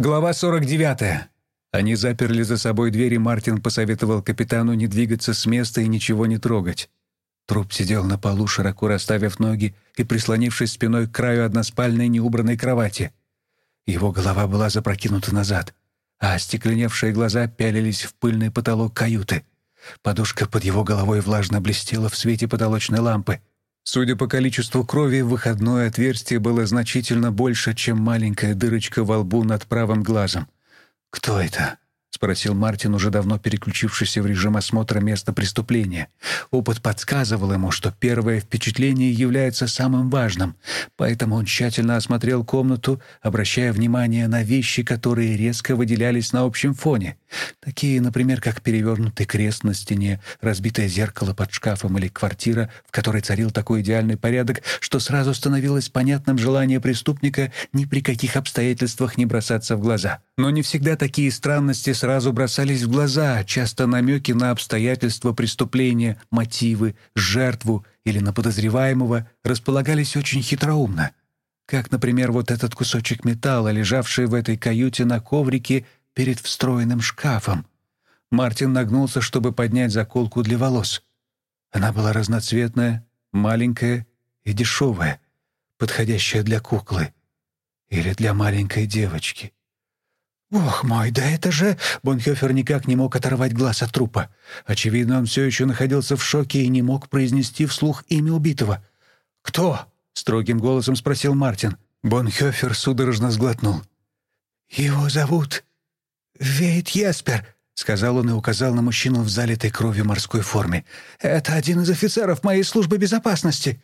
Глава 49. Они заперли за собой дверь, и Мартин посоветовал капитану не двигаться с места и ничего не трогать. Труп сидел на полу, широко расставив ноги и прислонившись спиной к краю односпальной неубранной кровати. Его голова была запрокинута назад, а остекленевшие глаза пялились в пыльный потолок каюты. Подушка под его головой влажно блестела в свете потолочной лампы. Судя по количеству крови, выходное отверстие было значительно больше, чем маленькая дырочка во лбу над правым глазом. «Кто это?» — спросил Мартин, уже давно переключившийся в режим осмотра места преступления. Опыт подсказывал ему, что первое впечатление является самым важным, поэтому он тщательно осмотрел комнату, обращая внимание на вещи, которые резко выделялись на общем фоне. Такие, например, как перевернутый крест на стене, разбитое зеркало под шкафом или квартира, в которой царил такой идеальный порядок, что сразу становилось понятным желание преступника ни при каких обстоятельствах не бросаться в глаза. Но не всегда такие странности сразу бросались в глаза, часто намеки на обстоятельства преступления, мотивы, жертву или на подозреваемого располагались очень хитроумно. Как, например, вот этот кусочек металла, лежавший в этой каюте на коврике перед встроенным шкафом. Мартин нагнулся, чтобы поднять заколку для волос. Она была разноцветная, маленькая и дешевая, подходящая для куклы или для маленькой девочки. «Бог мой, да это же...» Бонхёфер никак не мог оторвать глаз от трупа. Очевидно, он все еще находился в шоке и не мог произнести вслух имя убитого. «Кто?» — строгим голосом спросил Мартин. Бонхёфер судорожно сглотнул. «Его зовут Вейт Еспер», — сказал он и указал на мужчину в залитой кровью морской форме. «Это один из офицеров моей службы безопасности».